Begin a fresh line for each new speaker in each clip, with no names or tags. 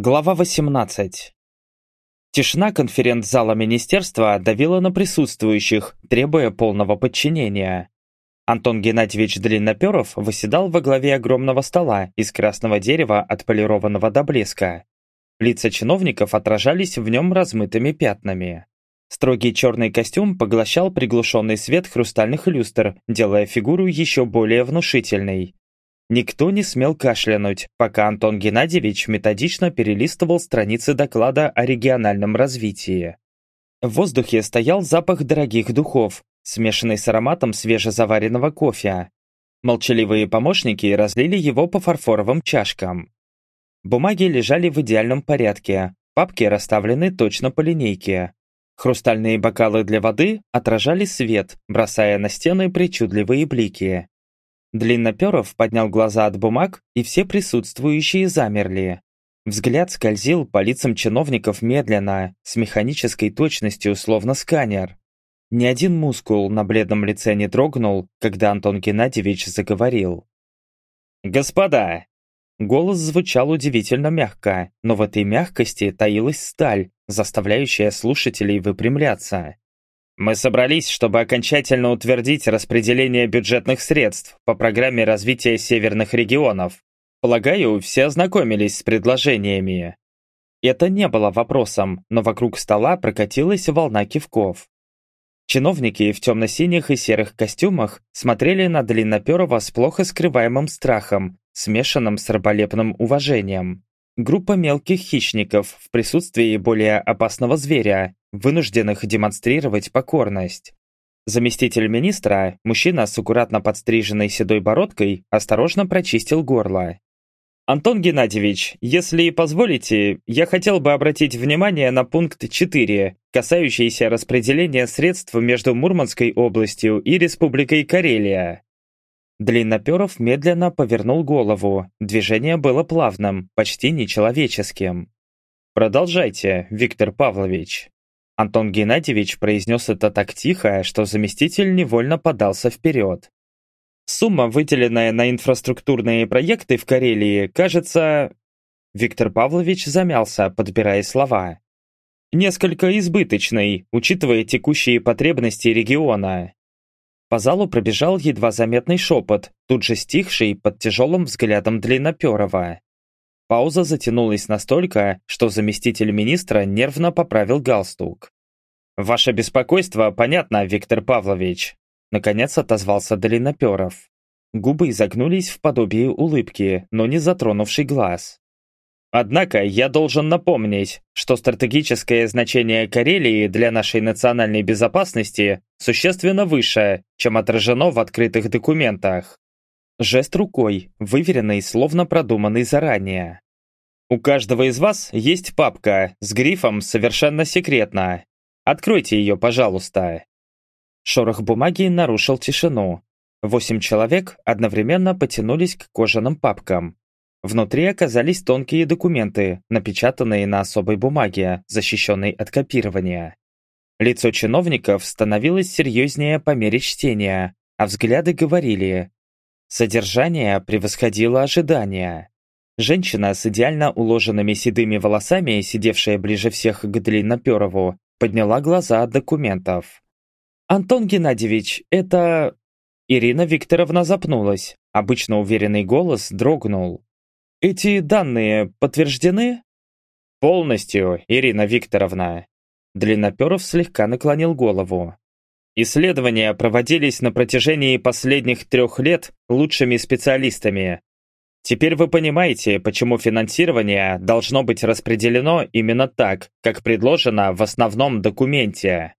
Глава 18. Тишина конференц-зала министерства давила на присутствующих, требуя полного подчинения. Антон Геннадьевич Длинноперов восседал во главе огромного стола из красного дерева, отполированного до блеска. Лица чиновников отражались в нем размытыми пятнами. Строгий черный костюм поглощал приглушенный свет хрустальных люстр, делая фигуру еще более внушительной. Никто не смел кашлянуть, пока Антон Геннадьевич методично перелистывал страницы доклада о региональном развитии. В воздухе стоял запах дорогих духов, смешанный с ароматом свежезаваренного кофе. Молчаливые помощники разлили его по фарфоровым чашкам. Бумаги лежали в идеальном порядке, папки расставлены точно по линейке. Хрустальные бокалы для воды отражали свет, бросая на стены причудливые блики. Длинноперов поднял глаза от бумаг, и все присутствующие замерли. Взгляд скользил по лицам чиновников медленно, с механической точностью, словно сканер. Ни один мускул на бледном лице не дрогнул, когда Антон Геннадьевич заговорил. «Господа!» Голос звучал удивительно мягко, но в этой мягкости таилась сталь, заставляющая слушателей выпрямляться. Мы собрались, чтобы окончательно утвердить распределение бюджетных средств по программе развития северных регионов. Полагаю, все ознакомились с предложениями. Это не было вопросом, но вокруг стола прокатилась волна кивков. Чиновники в темно-синих и серых костюмах смотрели на Длинноперова с плохо скрываемым страхом, смешанным с раболепным уважением. Группа мелких хищников в присутствии более опасного зверя, вынужденных демонстрировать покорность. Заместитель министра, мужчина с аккуратно подстриженной седой бородкой, осторожно прочистил горло. «Антон Геннадьевич, если позволите, я хотел бы обратить внимание на пункт 4, касающийся распределения средств между Мурманской областью и Республикой Карелия. Длинноперов медленно повернул голову. Движение было плавным, почти нечеловеческим. «Продолжайте, Виктор Павлович». Антон Геннадьевич произнес это так тихо, что заместитель невольно подался вперед. Сумма, выделенная на инфраструктурные проекты в Карелии, кажется... Виктор Павлович замялся, подбирая слова. Несколько избыточной, учитывая текущие потребности региона. По залу пробежал едва заметный шепот, тут же стихший под тяжелым взглядом Длинноперова. Пауза затянулась настолько, что заместитель министра нервно поправил галстук. «Ваше беспокойство понятно, Виктор Павлович», наконец отозвался Длинноперов. Губы изогнулись в подобии улыбки, но не затронувший глаз. Однако я должен напомнить, что стратегическое значение Карелии для нашей национальной безопасности существенно выше, чем отражено в открытых документах. Жест рукой, выверенный, словно продуманный заранее. У каждого из вас есть папка с грифом «Совершенно секретно». Откройте ее, пожалуйста. Шорох бумаги нарушил тишину. Восемь человек одновременно потянулись к кожаным папкам, Внутри оказались тонкие документы, напечатанные на особой бумаге, защищенной от копирования. Лицо чиновников становилось серьезнее по мере чтения, а взгляды говорили. Содержание превосходило ожидания. Женщина с идеально уложенными седыми волосами, сидевшая ближе всех к Длинноперову, подняла глаза от документов. «Антон Геннадьевич, это...» Ирина Викторовна запнулась. Обычно уверенный голос дрогнул. Эти данные подтверждены? Полностью, Ирина Викторовна. Длинноперов слегка наклонил голову. Исследования проводились на протяжении последних трех лет лучшими специалистами. Теперь вы понимаете, почему финансирование должно быть распределено именно так, как предложено в основном документе.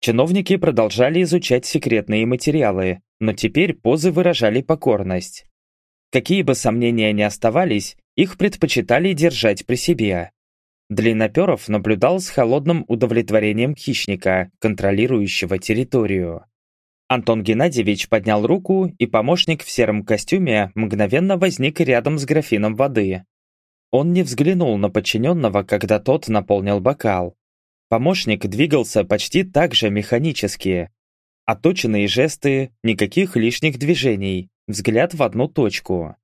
Чиновники продолжали изучать секретные материалы, но теперь позы выражали покорность. Какие бы сомнения ни оставались, их предпочитали держать при себе. Длинноперов наблюдал с холодным удовлетворением хищника, контролирующего территорию. Антон Геннадьевич поднял руку, и помощник в сером костюме мгновенно возник рядом с графином воды. Он не взглянул на подчиненного, когда тот наполнил бокал. Помощник двигался почти так же механически. Оточенные жесты, никаких лишних движений, взгляд в одну точку.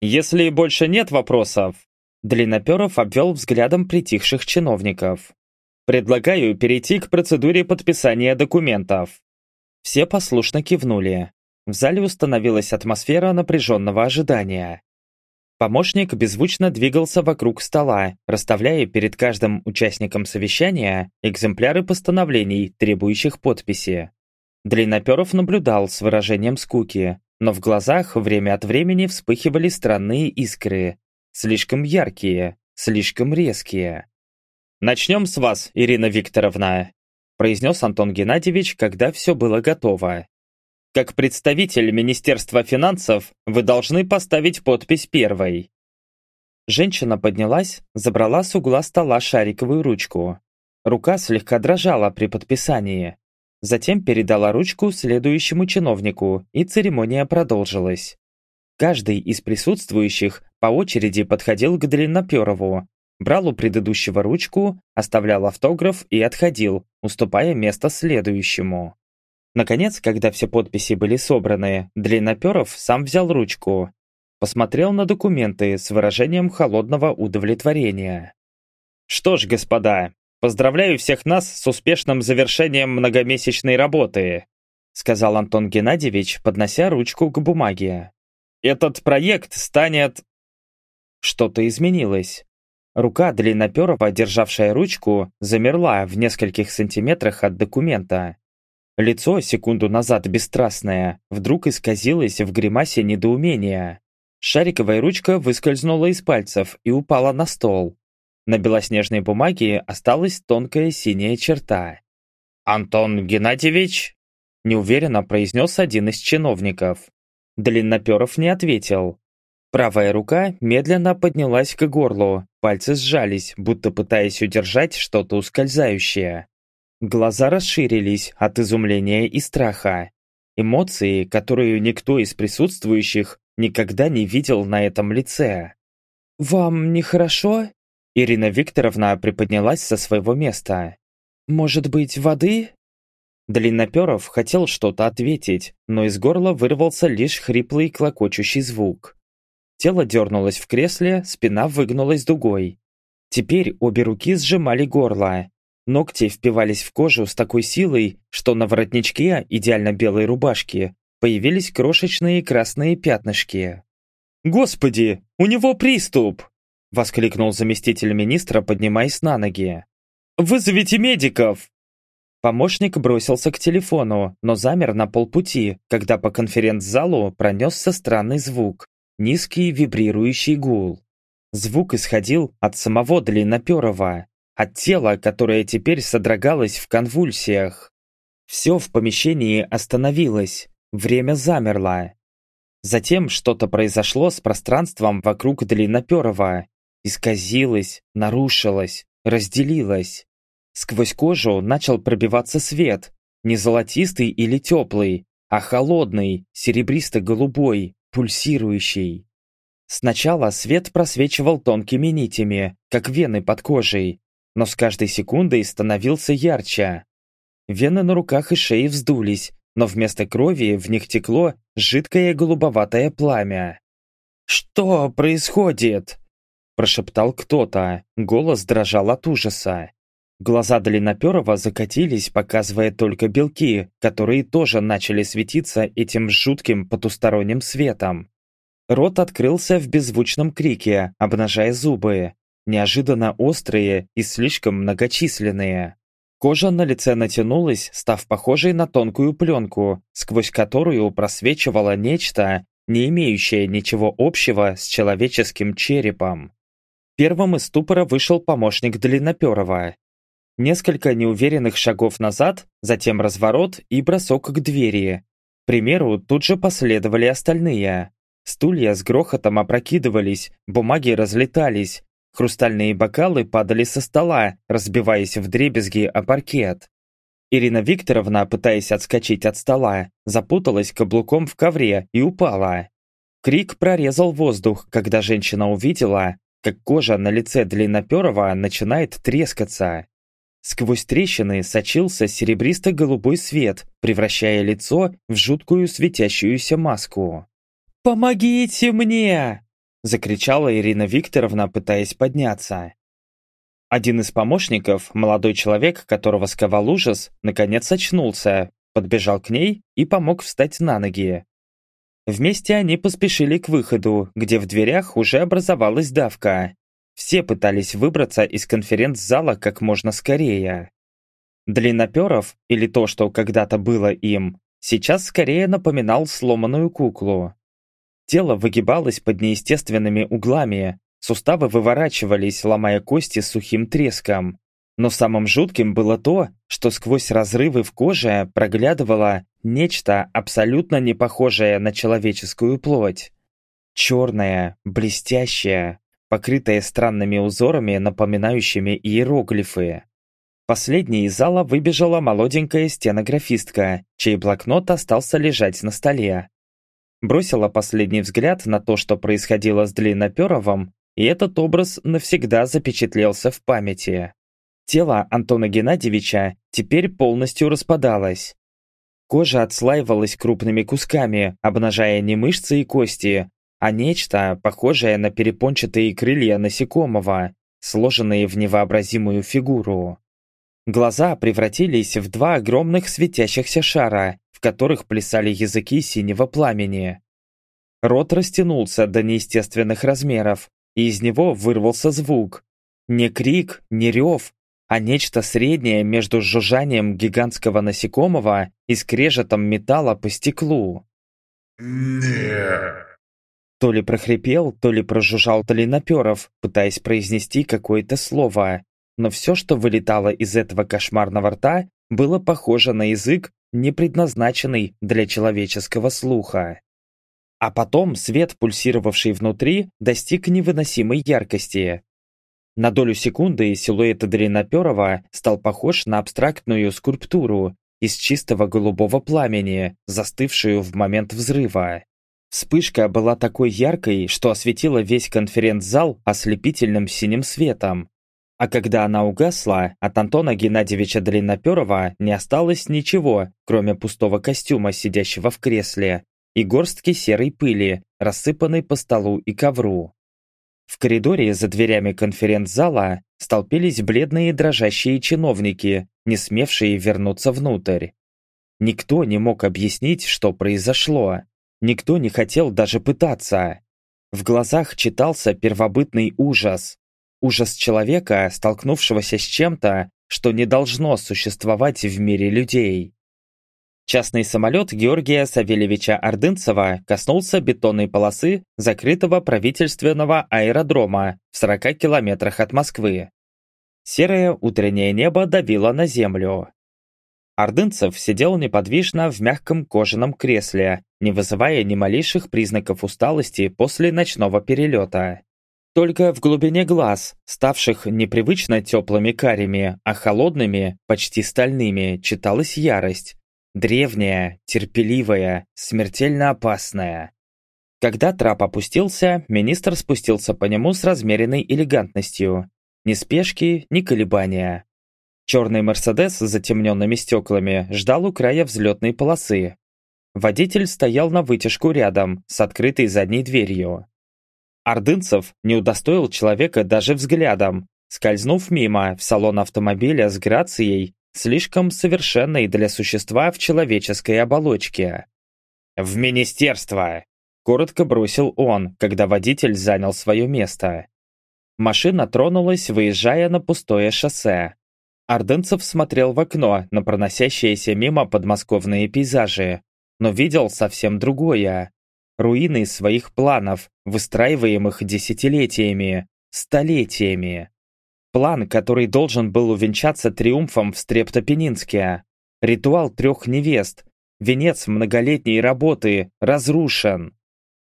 «Если больше нет вопросов...» Длинноперов обвел взглядом притихших чиновников. «Предлагаю перейти к процедуре подписания документов». Все послушно кивнули. В зале установилась атмосфера напряженного ожидания. Помощник беззвучно двигался вокруг стола, расставляя перед каждым участником совещания экземпляры постановлений, требующих подписи. Длинноперов наблюдал с выражением скуки, но в глазах время от времени вспыхивали странные искры. Слишком яркие, слишком резкие. «Начнем с вас, Ирина Викторовна», произнес Антон Геннадьевич, когда все было готово. Как представитель Министерства финансов вы должны поставить подпись первой. Женщина поднялась, забрала с угла стола шариковую ручку. Рука слегка дрожала при подписании. Затем передала ручку следующему чиновнику, и церемония продолжилась. Каждый из присутствующих по очереди подходил к Длинноперову, брал у предыдущего ручку, оставлял автограф и отходил, уступая место следующему. Наконец, когда все подписи были собраны, Длинноперов сам взял ручку. Посмотрел на документы с выражением холодного удовлетворения. «Что ж, господа, поздравляю всех нас с успешным завершением многомесячной работы», сказал Антон Геннадьевич, поднося ручку к бумаге. «Этот проект станет...» Что-то изменилось. Рука Длинноперова, державшая ручку, замерла в нескольких сантиметрах от документа. Лицо, секунду назад бесстрастное, вдруг исказилось в гримасе недоумения. Шариковая ручка выскользнула из пальцев и упала на стол. На белоснежной бумаге осталась тонкая синяя черта. «Антон Геннадьевич?» – неуверенно произнес один из чиновников. Длинноперов не ответил. Правая рука медленно поднялась к горлу, пальцы сжались, будто пытаясь удержать что-то ускользающее. Глаза расширились от изумления и страха. Эмоции, которые никто из присутствующих никогда не видел на этом лице. «Вам нехорошо?» Ирина Викторовна приподнялась со своего места. «Может быть, воды?» Длинноперов хотел что-то ответить, но из горла вырвался лишь хриплый клокочущий звук. Тело дернулось в кресле, спина выгнулась дугой. Теперь обе руки сжимали горло, Ногти впивались в кожу с такой силой, что на воротничке идеально белой рубашки появились крошечные красные пятнышки. «Господи, у него приступ!» – воскликнул заместитель министра, поднимаясь на ноги. «Вызовите медиков!» Помощник бросился к телефону, но замер на полпути, когда по конференц-залу пронесся странный звук – низкий вибрирующий гул. Звук исходил от самого Длинноперова, от тела, которое теперь содрогалось в конвульсиях. Все в помещении остановилось, время замерло. Затем что-то произошло с пространством вокруг Длинноперова. Исказилось, нарушилось, разделилось. Сквозь кожу начал пробиваться свет, не золотистый или теплый, а холодный, серебристо-голубой, пульсирующий. Сначала свет просвечивал тонкими нитями, как вены под кожей, но с каждой секундой становился ярче. Вены на руках и шее вздулись, но вместо крови в них текло жидкое голубоватое пламя. «Что происходит?» Прошептал кто-то, голос дрожал от ужаса. Глаза Длинноперова закатились, показывая только белки, которые тоже начали светиться этим жутким потусторонним светом. Рот открылся в беззвучном крике, обнажая зубы неожиданно острые и слишком многочисленные. Кожа на лице натянулась, став похожей на тонкую пленку, сквозь которую просвечивало нечто, не имеющее ничего общего с человеческим черепом. Первым из ступора вышел помощник Длинноперова. Несколько неуверенных шагов назад, затем разворот и бросок к двери. К примеру, тут же последовали остальные. Стулья с грохотом опрокидывались, бумаги разлетались, Хрустальные бокалы падали со стола, разбиваясь в дребезги о паркет. Ирина Викторовна, пытаясь отскочить от стола, запуталась каблуком в ковре и упала. Крик прорезал воздух, когда женщина увидела, как кожа на лице Длинноперова начинает трескаться. Сквозь трещины сочился серебристо-голубой свет, превращая лицо в жуткую светящуюся маску. «Помогите мне!» – закричала Ирина Викторовна, пытаясь подняться. Один из помощников, молодой человек, которого сковал ужас, наконец очнулся, подбежал к ней и помог встать на ноги. Вместе они поспешили к выходу, где в дверях уже образовалась давка. Все пытались выбраться из конференц-зала как можно скорее. Длинноперов, или то, что когда-то было им, сейчас скорее напоминал сломанную куклу. Тело выгибалось под неестественными углами, Суставы выворачивались, ломая кости сухим треском. Но самым жутким было то, что сквозь разрывы в коже проглядывало нечто абсолютно не похожее на человеческую плоть. Черное, блестящее, покрытое странными узорами, напоминающими иероглифы. Последней из зала выбежала молоденькая стенографистка, чей блокнот остался лежать на столе. Бросила последний взгляд на то, что происходило с Длинноперовым, и этот образ навсегда запечатлелся в памяти. Тело Антона Геннадьевича теперь полностью распадалось. Кожа отслаивалась крупными кусками, обнажая не мышцы и кости, а нечто, похожее на перепончатые крылья насекомого, сложенные в невообразимую фигуру. Глаза превратились в два огромных светящихся шара, в которых плясали языки синего пламени. Рот растянулся до неестественных размеров, и из него вырвался звук. Не крик, не рев, а нечто среднее между жужжанием гигантского насекомого и скрежетом металла по стеклу.
«Нет!»
То ли прохрипел, то ли прожужжал Толиноперов, пытаясь произнести какое-то слово. Но все, что вылетало из этого кошмарного рта, было похоже на язык, не предназначенный для человеческого слуха. А потом свет, пульсировавший внутри, достиг невыносимой яркости. На долю секунды силуэт Дрinaперова стал похож на абстрактную скульптуру из чистого голубого пламени, застывшую в момент взрыва. Вспышка была такой яркой, что осветила весь конференц-зал ослепительным синим светом. А когда она угасла, от Антона Геннадьевича Длинноперова не осталось ничего, кроме пустого костюма, сидящего в кресле, и горстки серой пыли, рассыпанной по столу и ковру. В коридоре за дверями конференц-зала столпились бледные дрожащие чиновники, не смевшие вернуться внутрь. Никто не мог объяснить, что произошло. Никто не хотел даже пытаться. В глазах читался первобытный ужас. Ужас человека, столкнувшегося с чем-то, что не должно существовать в мире людей. Частный самолет Георгия Савельевича Ордынцева коснулся бетонной полосы закрытого правительственного аэродрома в 40 километрах от Москвы. Серое утреннее небо давило на землю. Ордынцев сидел неподвижно в мягком кожаном кресле, не вызывая ни малейших признаков усталости после ночного перелета. Только в глубине глаз, ставших непривычно теплыми карими, а холодными, почти стальными, читалась ярость, Древняя, терпеливая, смертельно опасная. Когда трап опустился, министр спустился по нему с размеренной элегантностью. Ни спешки, ни колебания. Черный «Мерседес» с затемненными стеклами ждал у края взлетной полосы. Водитель стоял на вытяжку рядом, с открытой задней дверью. Ордынцев не удостоил человека даже взглядом, скользнув мимо в салон автомобиля с грацией, слишком совершенной для существа в человеческой оболочке. «В министерство!» – коротко бросил он, когда водитель занял свое место. Машина тронулась, выезжая на пустое шоссе. Ордынцев смотрел в окно на проносящиеся мимо подмосковные пейзажи, но видел совсем другое. Руины своих планов, выстраиваемых десятилетиями, столетиями. План, который должен был увенчаться триумфом в Стрептопенинске. Ритуал трех невест. Венец многолетней работы разрушен.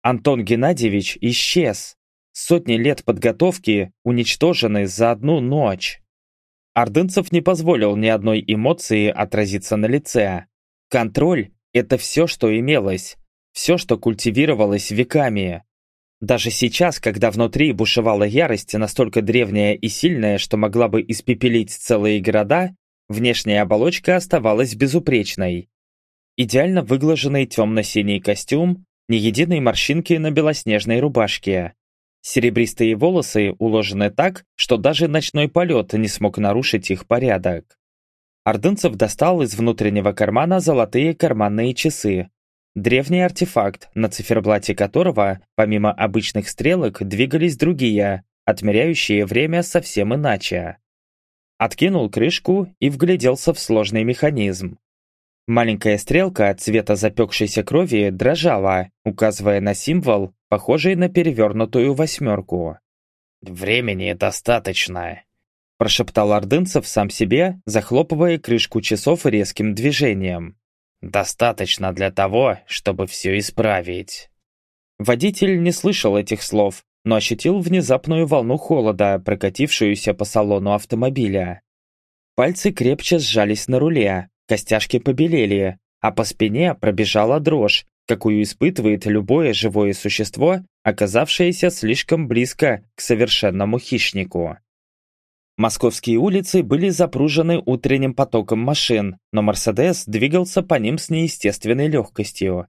Антон Геннадьевич исчез. Сотни лет подготовки уничтожены за одну ночь. Ордынцев не позволил ни одной эмоции отразиться на лице. Контроль – это все, что имелось. Все, что культивировалось веками. Даже сейчас, когда внутри бушевала ярость, настолько древняя и сильная, что могла бы испепелить целые города, внешняя оболочка оставалась безупречной. Идеально выглаженный темно-синий костюм, ни единой морщинки на белоснежной рубашке. Серебристые волосы уложены так, что даже ночной полет не смог нарушить их порядок. Ордынцев достал из внутреннего кармана золотые карманные часы. Древний артефакт, на циферблате которого, помимо обычных стрелок, двигались другие, отмеряющие время совсем иначе. Откинул крышку и вгляделся в сложный механизм. Маленькая стрелка цвета запекшейся крови дрожала, указывая на символ, похожий на перевернутую восьмерку. «Времени достаточно», – прошептал Ордынцев сам себе, захлопывая крышку часов резким движением. «Достаточно для того, чтобы все исправить». Водитель не слышал этих слов, но ощутил внезапную волну холода, прокатившуюся по салону автомобиля. Пальцы крепче сжались на руле, Костяшки побелели, а по спине пробежала дрожь, какую испытывает любое живое существо, оказавшееся слишком близко к совершенному хищнику. Московские улицы были запружены утренним потоком машин, но «Мерседес» двигался по ним с неестественной легкостью.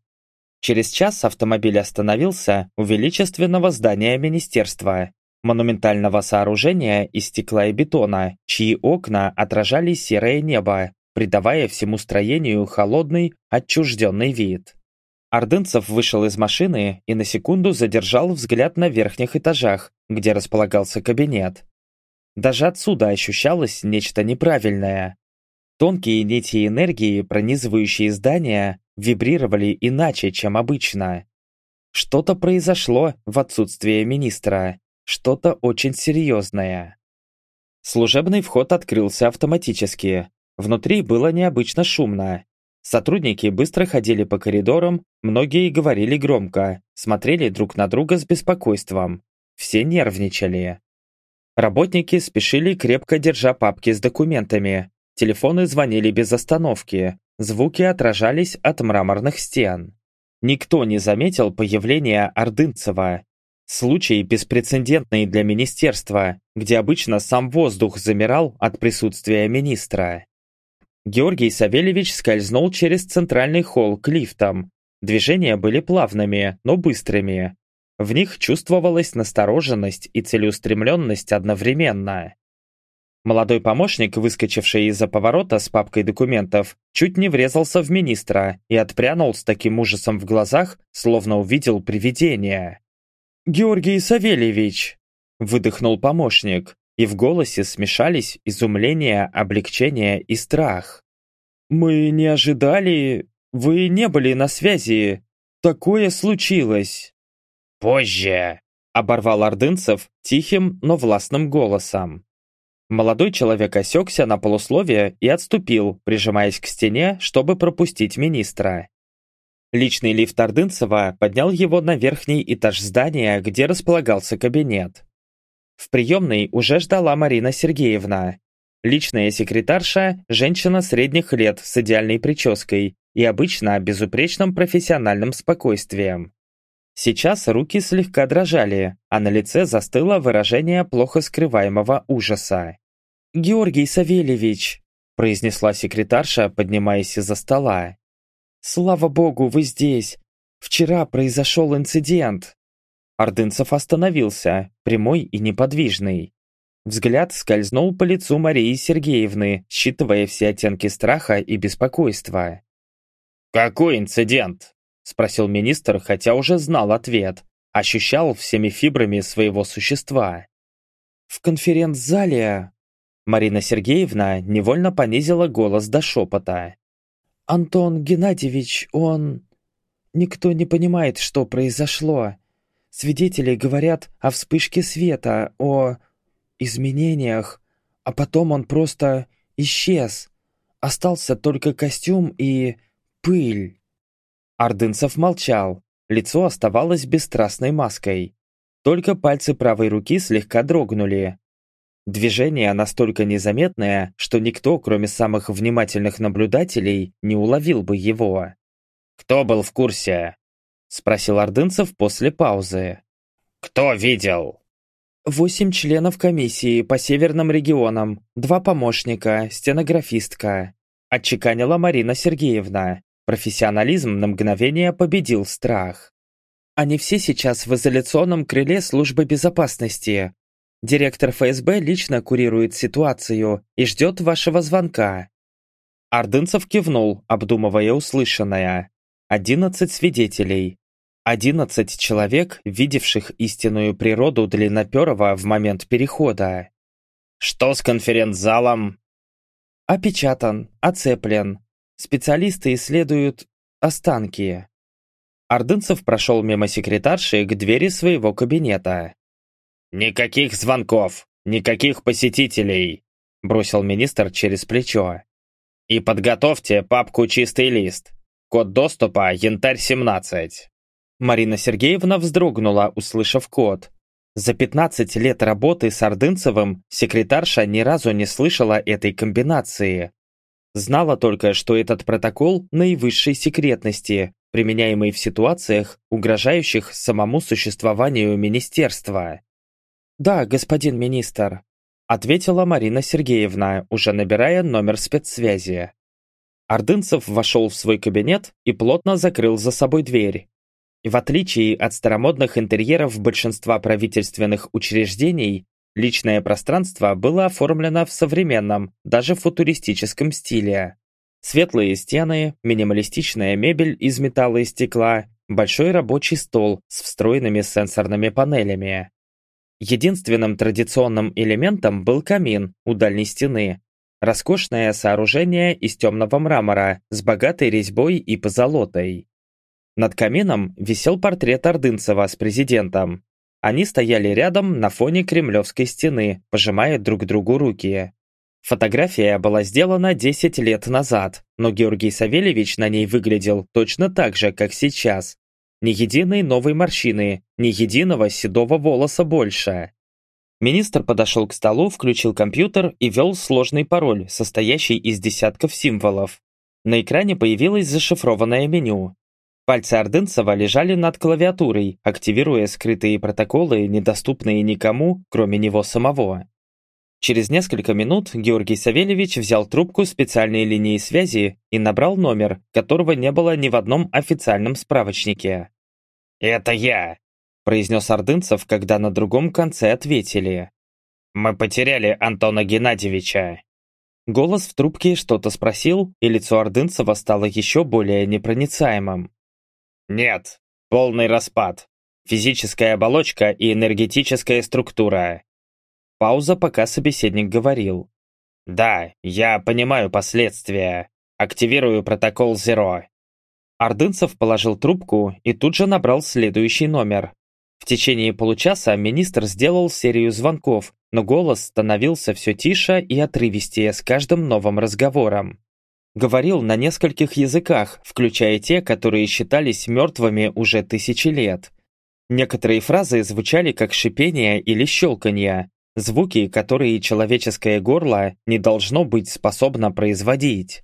Через час автомобиль остановился у величественного здания министерства, монументального сооружения из стекла и бетона, чьи окна отражали серое небо, придавая всему строению холодный, отчужденный вид. Ордынцев вышел из машины и на секунду задержал взгляд на верхних этажах, где располагался кабинет. Даже отсюда ощущалось нечто неправильное. Тонкие нити энергии, пронизывающие здания, вибрировали иначе, чем обычно. Что-то произошло в отсутствие министра, что-то очень серьезное. Служебный вход открылся автоматически, Внутри было необычно шумно. Сотрудники быстро ходили по коридорам, многие говорили громко, смотрели друг на друга с беспокойством. Все нервничали. Работники спешили, крепко держа папки с документами. Телефоны звонили без остановки. Звуки отражались от мраморных стен. Никто не заметил появления Ордынцева. Случай беспрецедентный для министерства, где обычно сам воздух замирал от присутствия министра. Георгий Савельевич скользнул через центральный холл к лифтам. Движения были плавными, но быстрыми. В них чувствовалась настороженность и целеустремленность одновременно. Молодой помощник, выскочивший из-за поворота с папкой документов, чуть не врезался в министра и отпрянул с таким ужасом в глазах, словно увидел привидение. «Георгий Савельевич!» – выдохнул помощник и в голосе смешались изумление, облегчение и страх. «Мы не ожидали... Вы не были на связи. Такое случилось!» «Позже!» — оборвал Ордынцев тихим, но властным голосом. Молодой человек осекся на полусловие и отступил, прижимаясь к стене, чтобы пропустить министра. Личный лифт Ордынцева поднял его на верхний этаж здания, где располагался кабинет. В приемной уже ждала Марина Сергеевна. Личная секретарша – женщина средних лет с идеальной прической и обычно безупречным профессиональным спокойствием. Сейчас руки слегка дрожали, а на лице застыло выражение плохо скрываемого ужаса. «Георгий Савельевич», – произнесла секретарша, поднимаясь из-за стола. «Слава богу, вы здесь. Вчера произошел инцидент». Ордынцев остановился, прямой и неподвижный. Взгляд скользнул по лицу Марии Сергеевны, считывая все оттенки страха и беспокойства. «Какой инцидент?» – спросил министр, хотя уже знал ответ. Ощущал всеми фибрами своего существа. «В конференц-зале...» Марина Сергеевна невольно понизила голос до шепота. «Антон Геннадьевич, он... Никто не понимает, что произошло. Свидетели говорят о вспышке света, о изменениях, а потом он просто исчез. Остался только костюм и пыль. Ордынцев молчал. Лицо оставалось бесстрастной маской. Только пальцы правой руки слегка дрогнули. Движение настолько незаметное, что никто, кроме самых внимательных наблюдателей, не уловил бы его. «Кто был в курсе?» Спросил Ордынцев после паузы. «Кто видел?» Восемь членов комиссии по северным регионам, два помощника, стенографистка. Отчеканила Марина Сергеевна. Профессионализм на мгновение победил страх. Они все сейчас в изоляционном крыле службы безопасности. Директор ФСБ лично курирует ситуацию и ждет вашего звонка». Ордынцев кивнул, обдумывая услышанное. Одиннадцать свидетелей. Одиннадцать человек, видевших истинную природу Длинноперова в момент перехода.
«Что с конференц-залом?»
«Опечатан, оцеплен. Специалисты исследуют останки». Ордынцев прошел мимо секретарши к двери своего кабинета.
«Никаких звонков, никаких посетителей», бросил министр через плечо. «И подготовьте папку «Чистый лист». Код доступа «Янтарь-17».
Марина Сергеевна вздрогнула, услышав код. За 15 лет работы с Ордынцевым секретарша ни разу не слышала этой комбинации. Знала только, что этот протокол наивысшей секретности, применяемый в ситуациях, угрожающих самому существованию министерства. «Да, господин министр», — ответила Марина Сергеевна, уже набирая номер спецсвязи. Ордынцев вошел в свой кабинет и плотно закрыл за собой дверь. В отличие от старомодных интерьеров большинства правительственных учреждений, личное пространство было оформлено в современном, даже футуристическом стиле. Светлые стены, минималистичная мебель из металла и стекла, большой рабочий стол с встроенными сенсорными панелями. Единственным традиционным элементом был камин у дальней стены. Роскошное сооружение из темного мрамора с богатой резьбой и позолотой. Над камином висел портрет Ордынцева с президентом. Они стояли рядом на фоне Кремлевской стены, пожимая друг другу руки. Фотография была сделана 10 лет назад, но Георгий Савельевич на ней выглядел точно так же, как сейчас. Ни единой новой морщины, ни единого седого волоса больше. Министр подошел к столу, включил компьютер и ввел сложный пароль, состоящий из десятков символов. На экране появилось зашифрованное меню. Пальцы Ордынцева лежали над клавиатурой, активируя скрытые протоколы, недоступные никому, кроме него самого. Через несколько минут Георгий Савельевич взял трубку специальной линии связи и набрал номер, которого не было ни в одном официальном справочнике.
«Это я», – произнес
Ордынцев, когда на другом конце ответили.
«Мы потеряли Антона Геннадьевича».
Голос в трубке что-то спросил, и лицо Ордынцева стало еще более непроницаемым.
Нет, полный распад. Физическая оболочка и энергетическая структура.
Пауза, пока собеседник говорил.
Да, я понимаю последствия. Активирую протокол Zero.
Ордынцев положил трубку и тут же набрал следующий номер. В течение получаса министр сделал серию звонков, но голос становился все тише и отрывистее с каждым новым разговором. Говорил на нескольких языках, включая те, которые считались мертвыми уже тысячи лет. Некоторые фразы звучали как шипение или щелканье, звуки, которые человеческое горло не должно быть способно производить.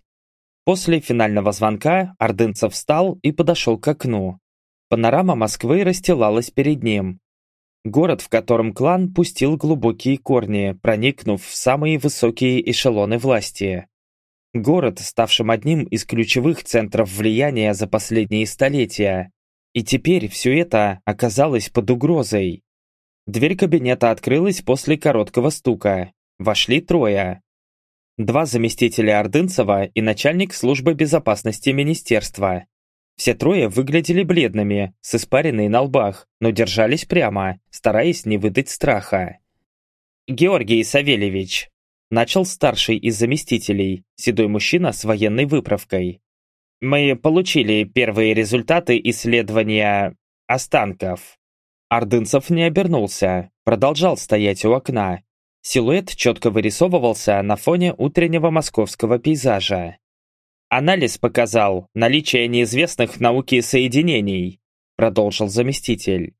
После финального звонка Ордынцев встал и подошел к окну. Панорама Москвы расстилалась перед ним. Город, в котором клан пустил глубокие корни, проникнув в самые высокие эшелоны власти. Город, ставшим одним из ключевых центров влияния за последние столетия. И теперь все это оказалось под угрозой. Дверь кабинета открылась после короткого стука. Вошли трое. Два заместителя Ордынцева и начальник службы безопасности министерства. Все трое выглядели бледными, с испариной на лбах, но держались прямо, стараясь не выдать страха. «Георгий Савельевич», Начал старший из заместителей, седой мужчина с военной выправкой. Мы получили первые результаты исследования останков. Ордынцев не обернулся, продолжал стоять у окна. Силуэт четко вырисовывался на фоне утреннего московского пейзажа. Анализ показал наличие неизвестных науки соединений, продолжил заместитель.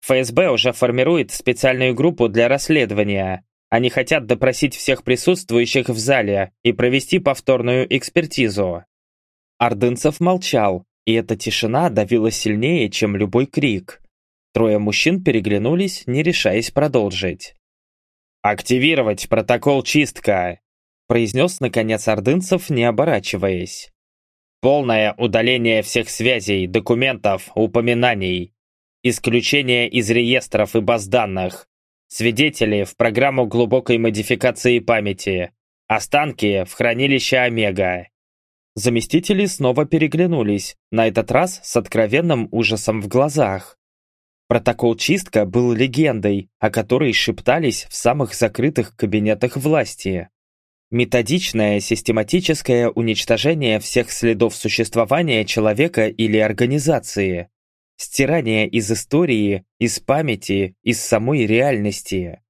ФСБ уже формирует специальную группу для расследования, они хотят допросить всех присутствующих в зале и провести повторную экспертизу. Ордынцев молчал, и эта тишина давила сильнее, чем любой крик. Трое мужчин переглянулись, не решаясь продолжить.
«Активировать протокол чистка», произнес наконец Ордынцев, не оборачиваясь. «Полное удаление всех связей, документов, упоминаний. Исключение из реестров и баз данных. Свидетели в программу глубокой модификации памяти. Останки в хранилище Омега.
Заместители снова переглянулись, на этот раз с откровенным ужасом в глазах. Протокол чистка был легендой, о которой шептались в самых закрытых кабинетах власти. Методичное систематическое уничтожение всех следов существования человека или организации. Стирание из истории, из памяти, из самой реальности.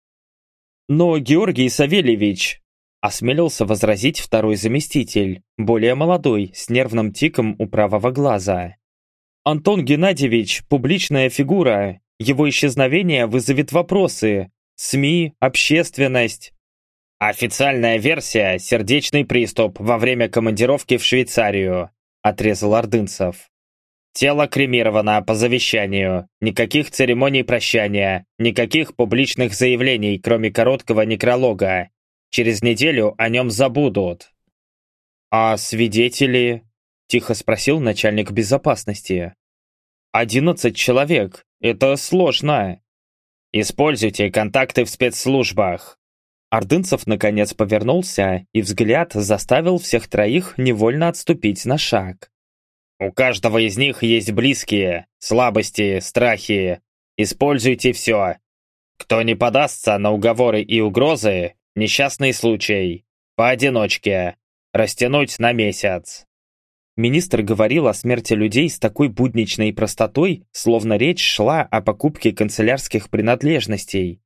Но Георгий Савельевич, осмелился возразить второй заместитель, более молодой, с нервным тиком у правого глаза. Антон Геннадьевич – публичная фигура, его исчезновение вызовет вопросы. СМИ, общественность,
«Официальная версия – сердечный приступ во время командировки в Швейцарию», – отрезал Ордынцев. «Тело кремировано по завещанию. Никаких церемоний прощания, никаких публичных заявлений, кроме короткого некролога. Через неделю о нем забудут».
«А свидетели?» – тихо спросил начальник безопасности. «Одиннадцать человек. Это сложно».
«Используйте контакты в спецслужбах»,
Ордынцев наконец повернулся, и взгляд заставил всех троих невольно отступить на шаг.
«У каждого из них есть близкие, слабости, страхи. Используйте все. Кто не подастся на уговоры и угрозы, несчастный случай. Поодиночке. Растянуть на месяц».
Министр говорил о смерти людей с такой будничной простотой, словно речь шла о покупке канцелярских принадлежностей.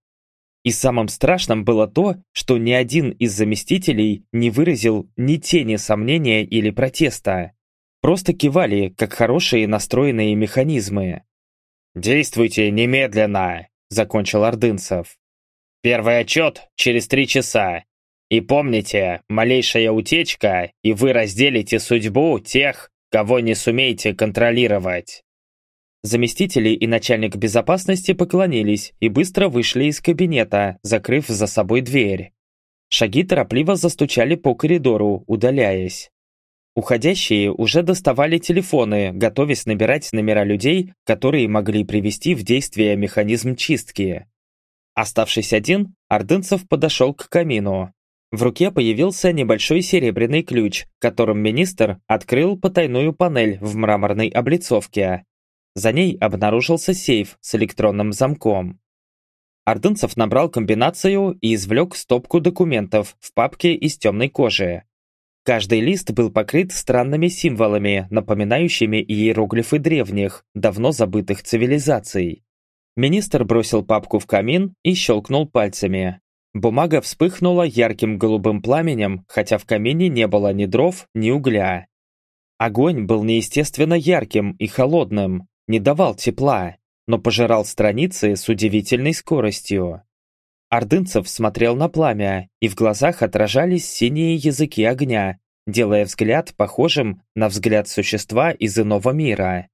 И самым страшным было то, что ни один из заместителей не выразил ни тени сомнения или протеста. Просто кивали, как хорошие настроенные механизмы.
«Действуйте немедленно!» – закончил Ордынцев. «Первый отчет через три часа. И помните, малейшая утечка, и вы разделите судьбу тех, кого не сумеете контролировать».
Заместители и начальник безопасности поклонились и быстро вышли из кабинета, закрыв за собой дверь. Шаги торопливо застучали по коридору, удаляясь. Уходящие уже доставали телефоны, готовясь набирать номера людей, которые могли привести в действие механизм чистки. Оставшись один, Ордынцев подошел к камину. В руке появился небольшой серебряный ключ, которым министр открыл потайную панель в мраморной облицовке. За ней обнаружился сейф с электронным замком. Ордынцев набрал комбинацию и извлек стопку документов в папке из темной кожи. Каждый лист был покрыт странными символами, напоминающими иероглифы древних, давно забытых цивилизаций. Министр бросил папку в камин и щелкнул пальцами. Бумага вспыхнула ярким голубым пламенем, хотя в камине не было ни дров, ни угля. Огонь был неестественно ярким и холодным, не давал тепла, но пожирал страницы с удивительной скоростью. Ордынцев смотрел на пламя, и в глазах отражались синие языки огня, делая взгляд похожим на взгляд существа из иного мира.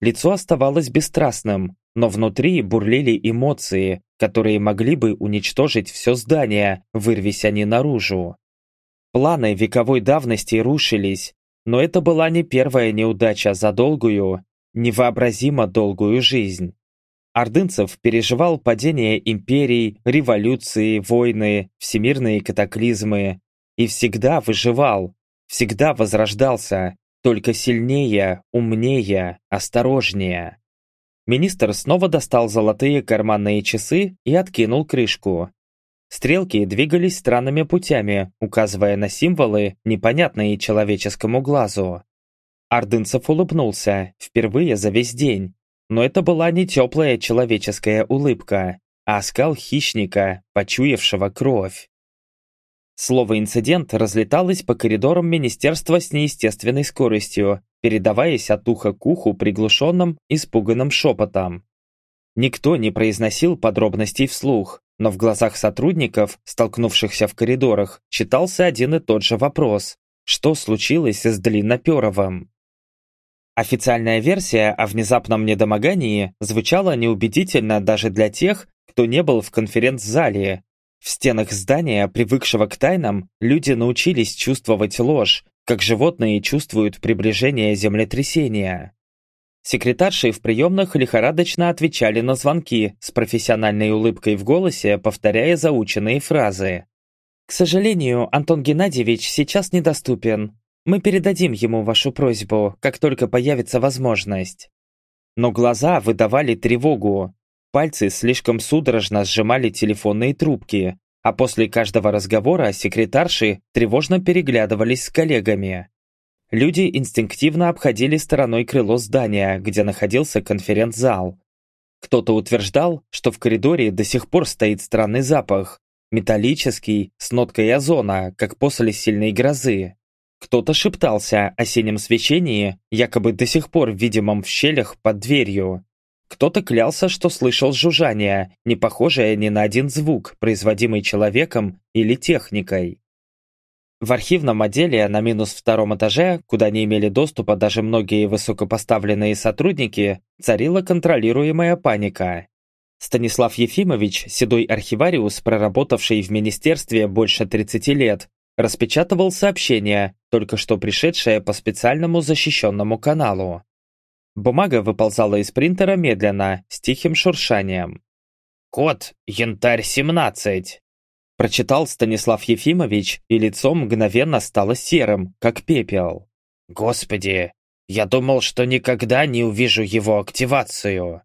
Лицо оставалось бесстрастным, но внутри бурлили эмоции, которые могли бы уничтожить все здание, вырвись они наружу. Планы вековой давности рушились, но это была не первая неудача за долгую, невообразимо долгую жизнь. Ордынцев переживал падение империй, революции, войны, всемирные катаклизмы и всегда выживал, всегда возрождался, только сильнее, умнее, осторожнее. Министр снова достал золотые карманные часы и откинул крышку. Стрелки двигались странными путями, указывая на символы, непонятные человеческому глазу. Ордынцев улыбнулся, впервые за весь день. Но это была не теплая человеческая улыбка, а оскал хищника, почуявшего кровь. Слово «инцидент» разлеталось по коридорам министерства с неестественной скоростью, передаваясь от уха к уху приглушенным, испуганным шепотом. Никто не произносил подробностей вслух, но в глазах сотрудников, столкнувшихся в коридорах, читался один и тот же вопрос. Что случилось с Длинноперовым? Официальная версия о внезапном недомогании звучала неубедительно даже для тех, кто не был в конференц-зале. В стенах здания, привыкшего к тайнам, люди научились чувствовать ложь, как животные чувствуют приближение землетрясения. Секретарши в приемных лихорадочно отвечали на звонки, с профессиональной улыбкой в голосе, повторяя заученные фразы. «К сожалению, Антон Геннадьевич сейчас недоступен. Мы передадим ему вашу просьбу, как только появится возможность». Но глаза выдавали тревогу. Пальцы слишком судорожно сжимали телефонные трубки, а после каждого разговора секретарши тревожно переглядывались с коллегами. Люди инстинктивно обходили стороной крыло здания, где находился конференц-зал. Кто-то утверждал, что в коридоре до сих пор стоит странный запах, металлический, с ноткой озона, как после сильной грозы. Кто-то шептался о синем свечении, якобы до сих пор видимом в щелях под дверью. Кто-то клялся, что слышал жужжание, не похожее ни на один звук, производимый человеком или техникой. В архивном отделе на минус втором этаже, куда не имели доступа даже многие высокопоставленные сотрудники, царила контролируемая паника. Станислав Ефимович, седой архивариус, проработавший в министерстве больше 30 лет, распечатывал сообщение, только что пришедшее по специальному защищенному каналу. Бумага выползала из принтера медленно, с тихим шуршанием. «Код Янтарь-17», прочитал Станислав Ефимович, и лицо мгновенно стало серым, как пепел. «Господи, я думал, что никогда не увижу его активацию».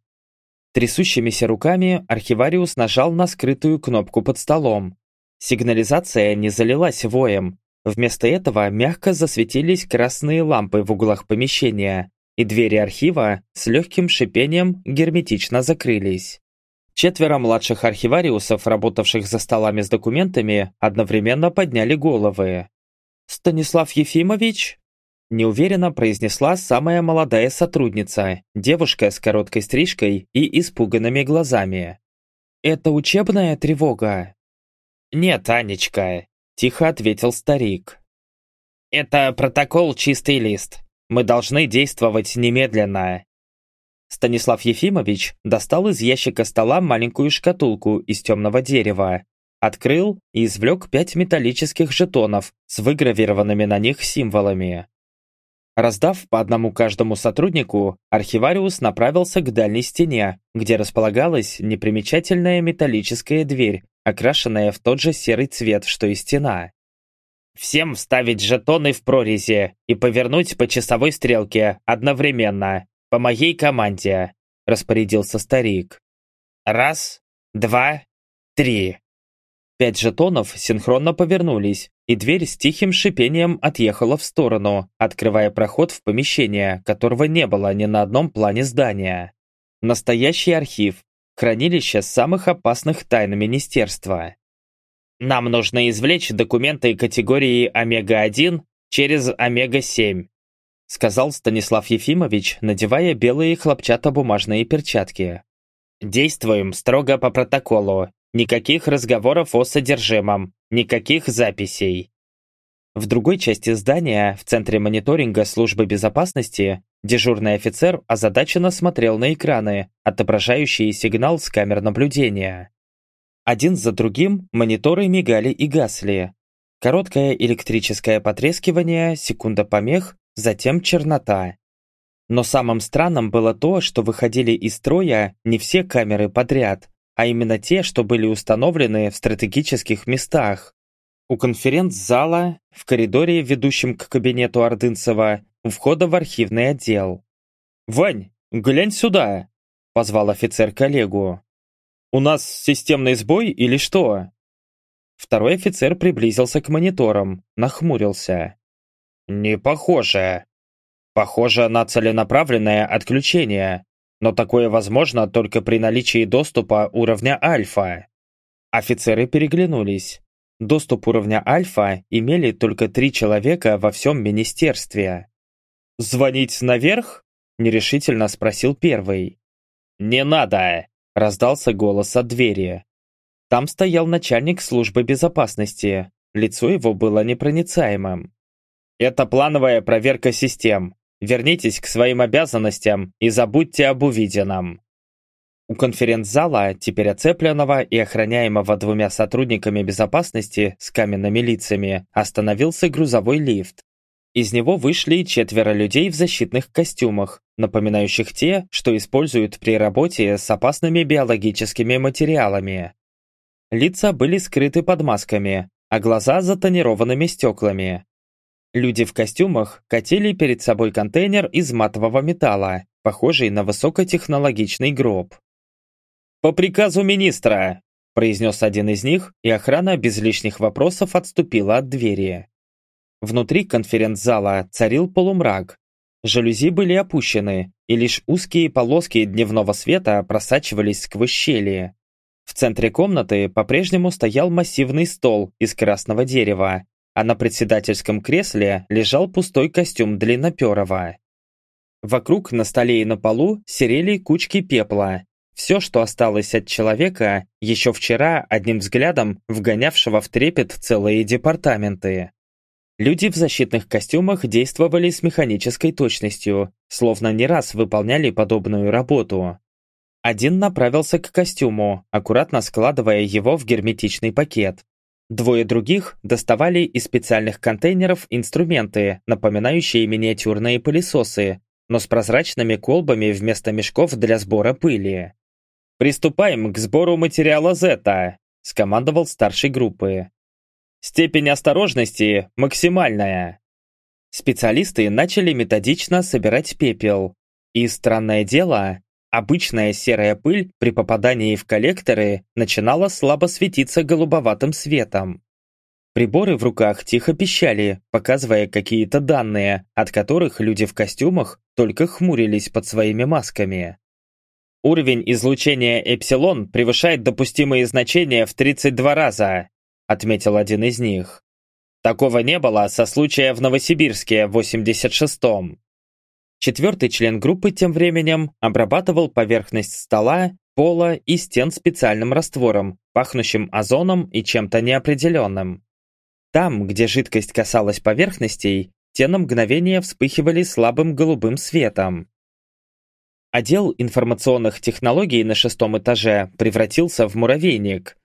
Трясущимися руками архивариус нажал на скрытую кнопку под столом. Сигнализация не залилась воем. Вместо этого мягко засветились красные лампы в углах помещения, и двери архива с легким шипением герметично закрылись. Четверо младших архивариусов, работавших за столами с документами, одновременно подняли головы. «Станислав Ефимович?» Неуверенно произнесла самая молодая сотрудница, девушка с короткой стрижкой и испуганными глазами. «Это учебная тревога?» «Нет, Анечка», – тихо ответил старик. «Это протокол чистый лист. Мы должны действовать немедленно. Станислав Ефимович достал из ящика стола маленькую шкатулку из темного дерева, открыл и извлек пять металлических жетонов с выгравированными на них символами. Раздав по одному каждому сотруднику, архивариус направился к дальней стене, где располагалась непримечательная металлическая дверь, окрашенная в тот же серый цвет, что и стена. Всем вставить жетоны в прорези и повернуть по часовой стрелке одновременно, по моей команде, распорядился старик. Раз, два, три. Пять жетонов синхронно повернулись, и дверь с тихим шипением отъехала в сторону, открывая проход в помещение, которого не было ни на одном плане здания. Настоящий архив, хранилище самых опасных тайн министерства. Нам нужно извлечь документы категории Омега-1 через Омега-7, сказал Станислав Ефимович, надевая белые хлопчатобумажные перчатки. Действуем строго по протоколу. Никаких разговоров о содержимом, никаких записей. В другой части здания, в центре мониторинга службы безопасности, дежурный офицер озадаченно смотрел на экраны, отображающие сигнал с камер наблюдения. Один за другим мониторы мигали и гасли. Короткое электрическое потрескивание, секунда помех, затем чернота. Но самым странным было то, что выходили из строя не все камеры подряд, а именно те, что были установлены в стратегических местах. У конференц-зала, в коридоре, ведущем к кабинету Ордынцева, у входа в архивный отдел. «Вань, глянь сюда!» – позвал офицер коллегу. «У нас системный сбой или что?» Второй офицер приблизился к мониторам, нахмурился. «Не похоже. Похоже на целенаправленное отключение, но такое возможно только при наличии доступа уровня Альфа». Офицеры переглянулись. Доступ уровня Альфа имели только три человека во всем министерстве. «Звонить наверх?» – нерешительно спросил первый. «Не надо!» – раздался голос от двери. Там стоял начальник службы безопасности. Лицо его было непроницаемым. «Это плановая проверка систем. Вернитесь к своим обязанностям и забудьте об увиденном». У конференц-зала, теперь оцепленного и охраняемого двумя сотрудниками безопасности с каменными лицами, остановился грузовой лифт. Из него вышли четверо людей в защитных костюмах, напоминающих те, что используют при работе с опасными биологическими материалами. Лица были скрыты под масками, а глаза затонированными стеклами. Люди в костюмах катили перед собой контейнер из матового металла, похожий на высокотехнологичный гроб. «По приказу министра!» – произнес один из них, и охрана без лишних вопросов отступила от двери. Внутри конференц-зала царил полумрак. Жалюзи были опущены, и лишь узкие полоски дневного света просачивались сквозь щели. В центре комнаты по-прежнему стоял массивный стол из красного дерева, а на председательском кресле лежал пустой костюм длинноперого. Вокруг на столе и на полу серели кучки пепла. Все, что осталось от человека, еще вчера одним взглядом вгонявшего в трепет целые департаменты. Люди в защитных костюмах действовали с механической точностью, словно не раз выполняли подобную работу. Один направился к костюму, аккуратно складывая его в герметичный пакет. Двое других доставали из специальных контейнеров инструменты, напоминающие миниатюрные пылесосы, но с прозрачными колбами вместо мешков для сбора пыли. «Приступаем к сбору материала Зета», – скомандовал старшей группы. Степень осторожности максимальная. Специалисты начали методично собирать пепел. И странное дело, обычная серая пыль при попадании в коллекторы начинала слабо светиться голубоватым светом. Приборы в руках тихо пищали, показывая какие-то данные, от которых люди в костюмах только хмурились под своими масками. Уровень излучения эпсилон превышает допустимые значения в 32 раза отметил один из них. Такого не было со случая в Новосибирске в 86-м. Четвертый член группы тем временем обрабатывал поверхность стола, пола и стен специальным раствором, пахнущим озоном и чем-то неопределенным. Там, где жидкость касалась поверхностей, те на мгновение вспыхивали слабым голубым светом. Отдел информационных технологий на шестом этаже превратился в муравейник,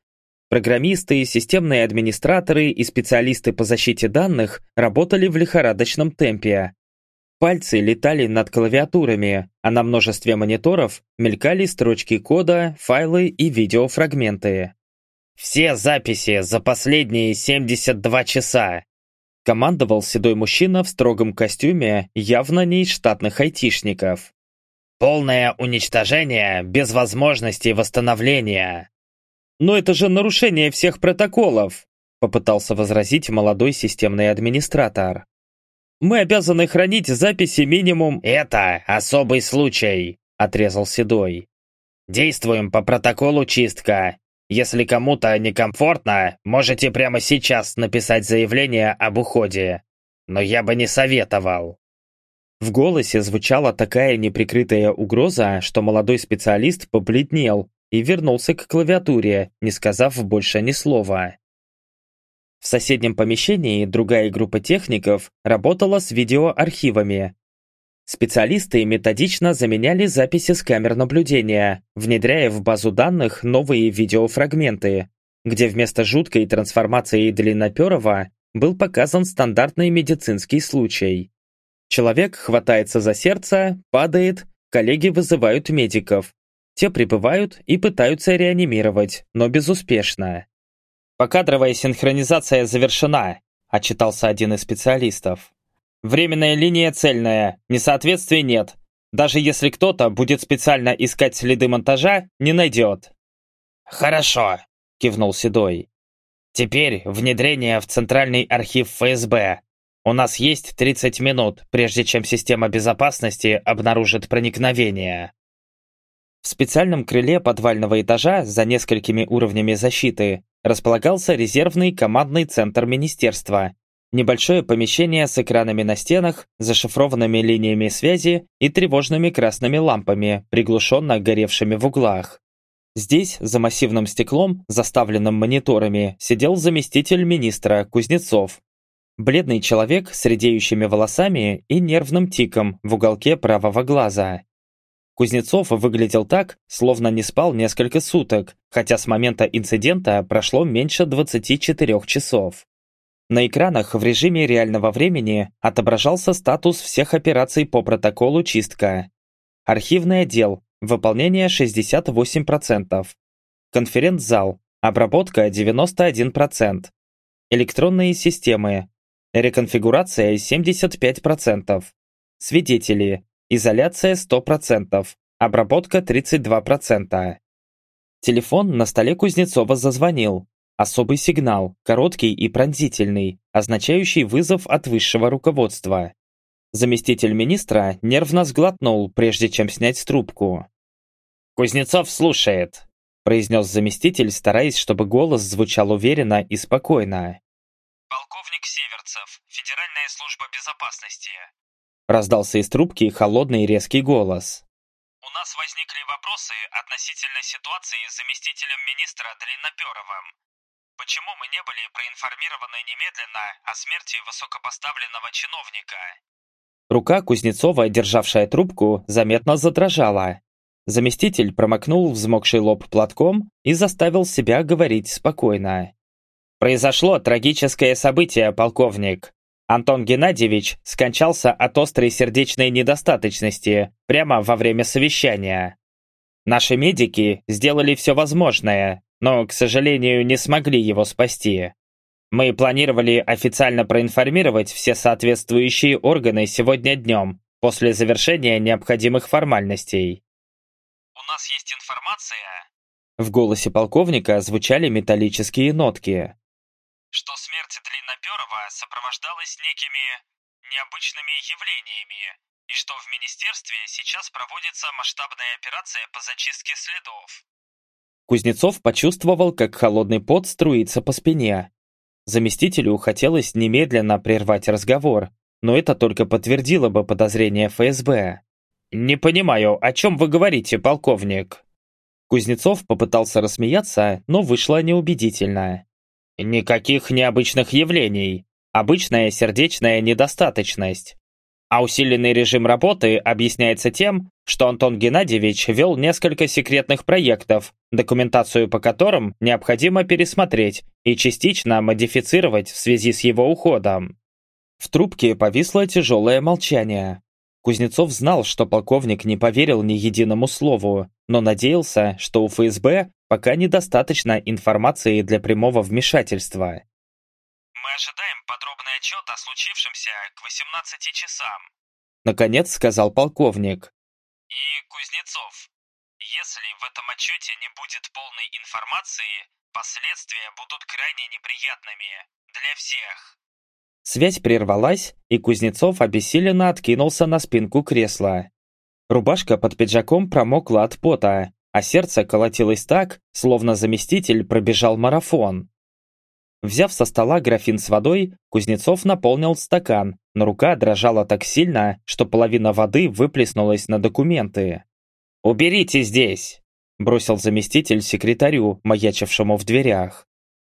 Программисты, системные администраторы и специалисты по защите данных работали в лихорадочном темпе. Пальцы летали над клавиатурами, а на множестве мониторов мелькали строчки кода, файлы и видеофрагменты. «Все записи за последние 72 часа!» командовал седой мужчина в строгом костюме, явно не из штатных айтишников. «Полное уничтожение без возможности восстановления!» «Но это же нарушение всех протоколов!» попытался возразить молодой системный администратор. «Мы обязаны хранить записи минимум...» «Это особый случай», — отрезал Седой. «Действуем по протоколу чистка. Если кому-то некомфортно, можете прямо сейчас написать заявление об уходе. Но я бы не советовал». В голосе звучала такая неприкрытая угроза, что молодой специалист побледнел и вернулся к клавиатуре, не сказав больше ни слова. В соседнем помещении другая группа техников работала с видеоархивами. Специалисты методично заменяли записи с камер наблюдения, внедряя в базу данных новые видеофрагменты, где вместо жуткой трансформации длинноперого был показан стандартный медицинский случай. Человек хватается за сердце, падает, коллеги вызывают медиков, те прибывают и пытаются реанимировать, но безуспешно. «Покадровая синхронизация завершена», – отчитался один из специалистов. «Временная линия цельная, несоответствий нет. Даже если кто-то будет специально искать следы монтажа, не найдет». «Хорошо», – кивнул Седой. «Теперь внедрение в центральный архив ФСБ. У нас есть 30 минут, прежде чем система безопасности обнаружит проникновение». В специальном крыле подвального этажа за несколькими уровнями защиты располагался резервный командный центр министерства. Небольшое помещение с экранами на стенах, зашифрованными линиями связи и тревожными красными лампами, приглушенно горевшими в углах. Здесь, за массивным стеклом, заставленным мониторами, сидел заместитель министра Кузнецов. Бледный человек с редеющими волосами и нервным тиком в уголке правого глаза. Кузнецов выглядел так, словно не спал несколько суток, хотя с момента инцидента прошло меньше 24 часов. На экранах в режиме реального времени отображался статус всех операций по протоколу «Чистка». Архивный отдел. Выполнение 68%. Конференц-зал. Обработка 91%. Электронные системы. Реконфигурация 75%. Свидетели. Изоляция 100%. Обработка 32%. Телефон на столе Кузнецова зазвонил. Особый сигнал, короткий и пронзительный, означающий вызов от высшего руководства. Заместитель министра нервно сглотнул, прежде чем снять трубку.
«Кузнецов слушает», – произнес заместитель, стараясь, чтобы голос звучал уверенно и спокойно.
«Полковник Северцев, Федеральная служба безопасности», –
раздался из трубки холодный резкий голос.
«У нас возникли вопросы относительно ситуации с заместителем министра Длинноперовым. Почему мы не были проинформированы немедленно о смерти высокопоставленного чиновника?»
Рука Кузнецова, державшая трубку, заметно задрожала. Заместитель промокнул взмокший лоб платком и заставил себя говорить спокойно.
«Произошло трагическое событие, полковник. Антон Геннадьевич скончался от острой сердечной недостаточности прямо во время совещания. Наши медики сделали все возможное, но, к сожалению, не смогли его спасти. Мы планировали официально проинформировать все соответствующие органы сегодня днем, после завершения необходимых формальностей.
«У нас есть информация...»
В голосе полковника звучали металлические нотки.
«Что смерть Длинноперова сопровождалась некими необычными явлениями, и что в министерстве сейчас проводится масштабная операция по зачистке следов.
Кузнецов почувствовал, как холодный пот струится по спине. Заместителю хотелось немедленно прервать разговор, но это только подтвердило бы подозрение ФСБ.
«Не понимаю, о чем вы говорите, полковник?»
Кузнецов попытался рассмеяться, но вышло неубедительно.
«Никаких необычных явлений. Обычная сердечная недостаточность. А усиленный режим работы объясняется тем, что Антон Геннадьевич вел несколько секретных проектов, документацию по которым необходимо пересмотреть и частично модифицировать в связи с его уходом.
В трубке повисло тяжелое молчание. Кузнецов знал, что полковник не поверил ни единому слову, но надеялся, что у ФСБ пока недостаточно информации для прямого вмешательства.
Мы ожидаем подробный отчет о случившемся к 18 часам.
Наконец сказал полковник.
И, Кузнецов, если в этом отчете не будет полной информации, последствия будут крайне неприятными для всех.
Связь прервалась, и Кузнецов обессиленно откинулся на спинку кресла. Рубашка под пиджаком промокла от пота, а сердце колотилось так, словно заместитель пробежал марафон. Взяв со стола графин с водой, Кузнецов наполнил стакан, но рука дрожала так сильно, что половина воды выплеснулась на документы.
«Уберите здесь!» – бросил заместитель секретарю, маячившему в дверях.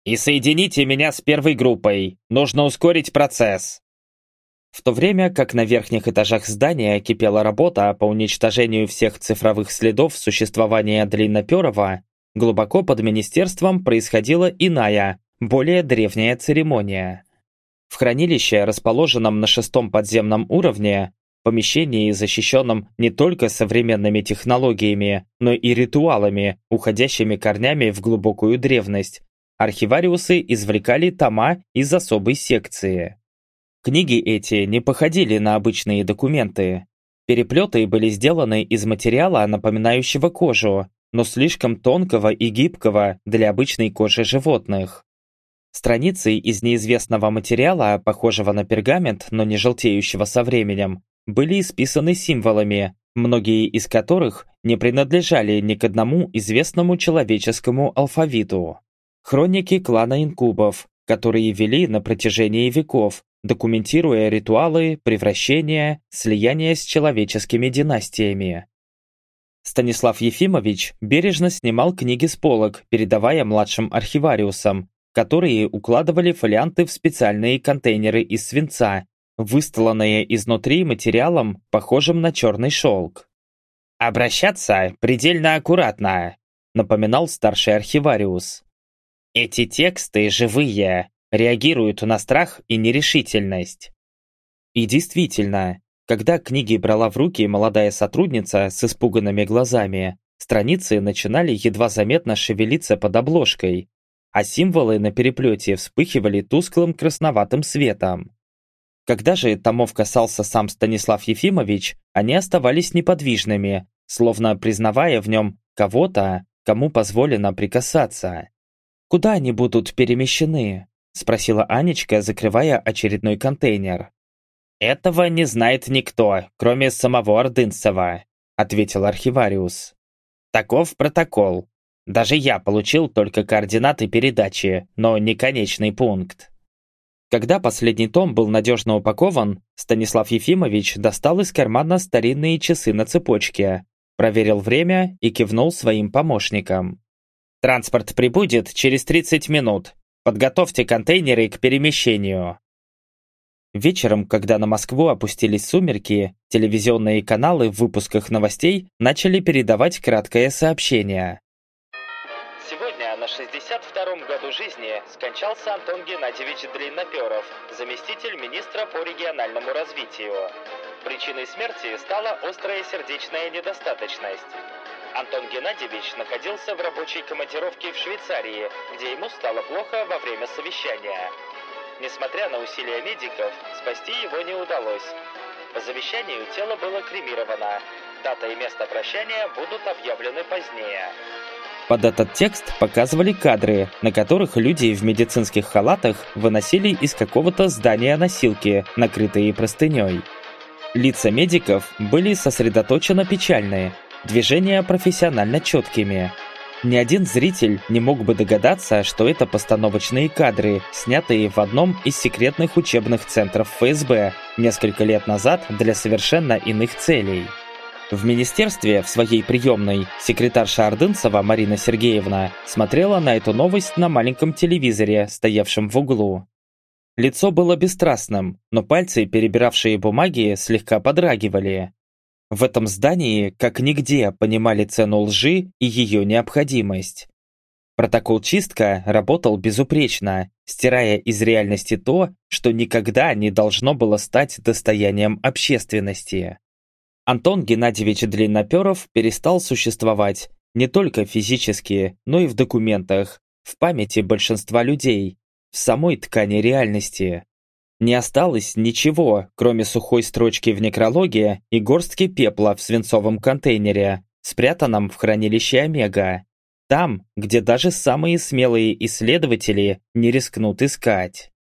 «И соедините меня с первой группой. Нужно ускорить процесс».
В то время как на верхних этажах здания кипела работа по уничтожению всех цифровых следов существования Длинноперова, глубоко под министерством происходила иная, более древняя церемония. В хранилище, расположенном на шестом подземном уровне, помещении, защищенном не только современными технологиями, но и ритуалами, уходящими корнями в глубокую древность, архивариусы извлекали тома из особой секции. Книги эти не походили на обычные документы. Переплеты были сделаны из материала, напоминающего кожу, но слишком тонкого и гибкого для обычной кожи животных. Страницы из неизвестного материала, похожего на пергамент, но не желтеющего со временем, были исписаны символами, многие из которых не принадлежали ни к одному известному человеческому алфавиту. Хроники клана инкубов, которые вели на протяжении веков, документируя ритуалы, превращения, слияния с человеческими династиями. Станислав Ефимович бережно снимал книги с полок, передавая младшим архивариусам, которые укладывали фолианты в специальные контейнеры из свинца, выстланные изнутри материалом, похожим на черный шелк.
«Обращаться предельно аккуратно», — напоминал старший архивариус. «Эти тексты живые,
реагируют на страх и нерешительность. И действительно, когда книги брала в руки молодая сотрудница с испуганными глазами, страницы начинали едва заметно шевелиться под обложкой, а символы на переплете вспыхивали тусклым красноватым светом. Когда же томов касался сам Станислав Ефимович, они оставались неподвижными, словно признавая в нем кого-то, кому позволено прикасаться. «Куда они будут перемещены?» – спросила Анечка, закрывая очередной контейнер.
«Этого не знает никто, кроме самого Ордынцева», — ответил архивариус. «Таков протокол. Даже я получил только координаты передачи, но не конечный пункт».
Когда последний том был надежно упакован, Станислав Ефимович достал из кармана старинные часы на цепочке, проверил время и кивнул своим помощникам.
«Транспорт прибудет через 30 минут. Подготовьте контейнеры к перемещению».
Вечером, когда на Москву опустились сумерки, телевизионные каналы в выпусках новостей начали передавать краткое сообщение.
Сегодня на 62-м году жизни скончался Антон Геннадьевич Длинноперов, заместитель министра по региональному развитию. Причиной смерти стала острая сердечная недостаточность. Антон Геннадьевич находился в рабочей командировке в Швейцарии, где ему стало плохо во время совещания. Несмотря на усилия медиков, спасти его не удалось. По завещанию тело было кремировано. Дата и место прощания будут объявлены позднее.
Под этот текст показывали кадры, на которых люди в медицинских халатах выносили из какого-то здания носилки, накрытые простыней. Лица медиков были сосредоточенно печальные, движения профессионально четкими – ни один зритель не мог бы догадаться, что это постановочные кадры, снятые в одном из секретных учебных центров ФСБ несколько лет назад для совершенно иных целей. В министерстве, в своей приемной, секретарша Ордынцева Марина Сергеевна смотрела на эту новость на маленьком телевизоре, стоявшем в углу. Лицо было бесстрастным, но пальцы, перебиравшие бумаги, слегка подрагивали. В этом здании, как нигде, понимали цену лжи и ее необходимость. Протокол чистка работал безупречно, стирая из реальности то, что никогда не должно было стать достоянием общественности. Антон Геннадьевич Длинноперов перестал существовать не только физически, но и в документах, в памяти большинства людей, в самой ткани реальности. Не осталось ничего, кроме сухой строчки в некрологе и горстки пепла в свинцовом контейнере, спрятанном в хранилище Омега. Там, где даже самые смелые исследователи не рискнут искать.